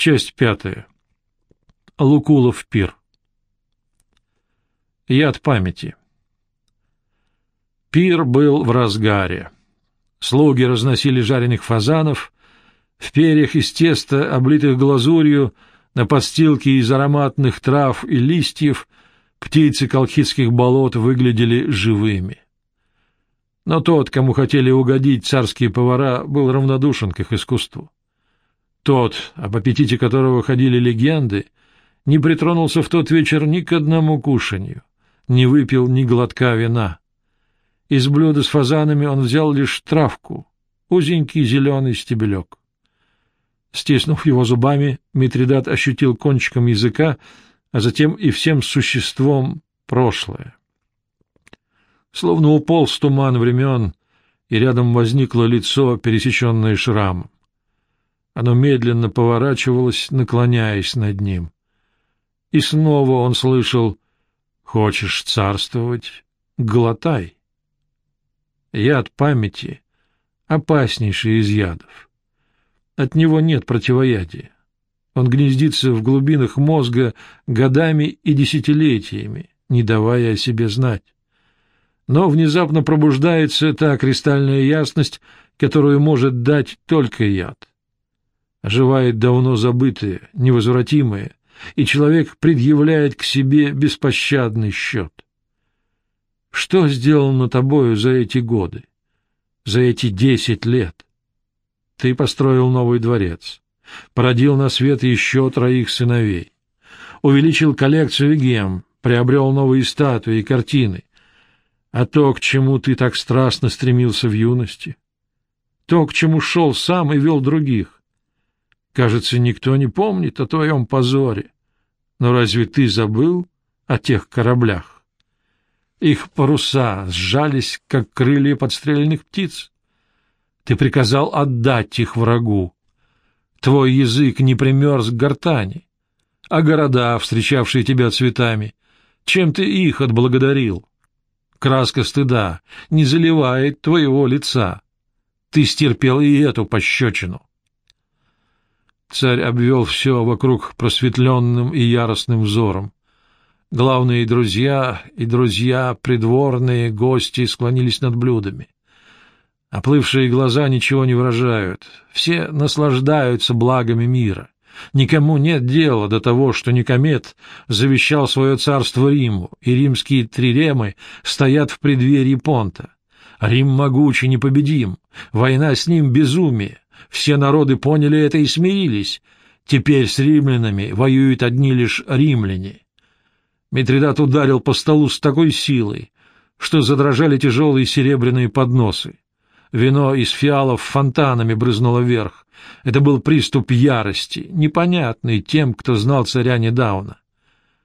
Часть пятая. Лукулов пир. Яд памяти. Пир был в разгаре. Слуги разносили жареных фазанов, в перьях из теста, облитых глазурью, на подстилке из ароматных трав и листьев птицы колхидских болот выглядели живыми. Но тот, кому хотели угодить царские повара, был равнодушен к их искусству. Тот, об аппетите которого ходили легенды, не притронулся в тот вечер ни к одному кушанью, не выпил ни глотка вина. Из блюда с фазанами он взял лишь травку, узенький зеленый стебелек. Стиснув его зубами, Митридат ощутил кончиком языка, а затем и всем существом прошлое. Словно уполз туман времен, и рядом возникло лицо, пересеченное шрамом. Оно медленно поворачивалось, наклоняясь над ним. И снова он слышал «Хочешь царствовать? Глотай!» Яд памяти — опаснейший из ядов. От него нет противоядия. Он гнездится в глубинах мозга годами и десятилетиями, не давая о себе знать. Но внезапно пробуждается та кристальная ясность, которую может дать только яд оживает давно забытое, невозвратимое, и человек предъявляет к себе беспощадный счет. Что сделано тобою за эти годы, за эти десять лет? Ты построил новый дворец, породил на свет еще троих сыновей, увеличил коллекцию гем, приобрел новые статуи и картины, а то, к чему ты так страстно стремился в юности, то, к чему шел сам и вел других, Кажется, никто не помнит о твоем позоре. Но разве ты забыл о тех кораблях? Их паруса сжались, как крылья подстрельных птиц. Ты приказал отдать их врагу. Твой язык не примерз к гортани. А города, встречавшие тебя цветами, чем ты их отблагодарил? Краска стыда не заливает твоего лица. Ты стерпел и эту пощечину. Царь обвел все вокруг просветленным и яростным взором. Главные друзья и друзья, придворные, гости склонились над блюдами. Оплывшие глаза ничего не выражают. Все наслаждаются благами мира. Никому нет дела до того, что Никомет завещал свое царство Риму, и римские триремы стоят в преддверии Понта. Рим могучий, непобедим, война с ним — безумие. Все народы поняли это и смирились. Теперь с римлянами воюют одни лишь римляне. Митридат ударил по столу с такой силой, что задрожали тяжелые серебряные подносы. Вино из фиалов фонтанами брызнуло вверх. Это был приступ ярости, непонятный тем, кто знал царя недавно.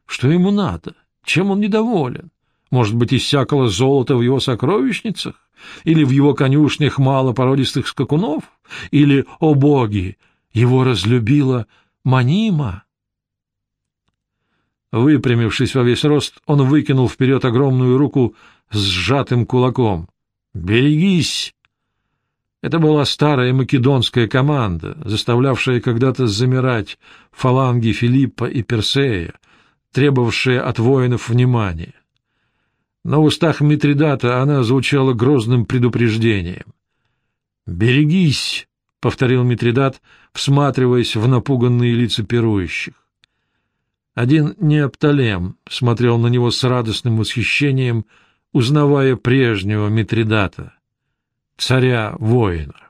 Что ему надо? Чем он недоволен? Может быть, иссякало золото в его сокровищницах? Или в его конюшнях мало породистых скакунов? Или, о боги, его разлюбила Манима? Выпрямившись во весь рост, он выкинул вперед огромную руку с сжатым кулаком. «Берегись!» Это была старая македонская команда, заставлявшая когда-то замирать фаланги Филиппа и Персея, требовавшая от воинов внимания. На устах Митридата она звучала грозным предупреждением. «Берегись!» — повторил Митридат, всматриваясь в напуганные лица пирующих. Один Неопталем смотрел на него с радостным восхищением, узнавая прежнего Митридата, царя воинов.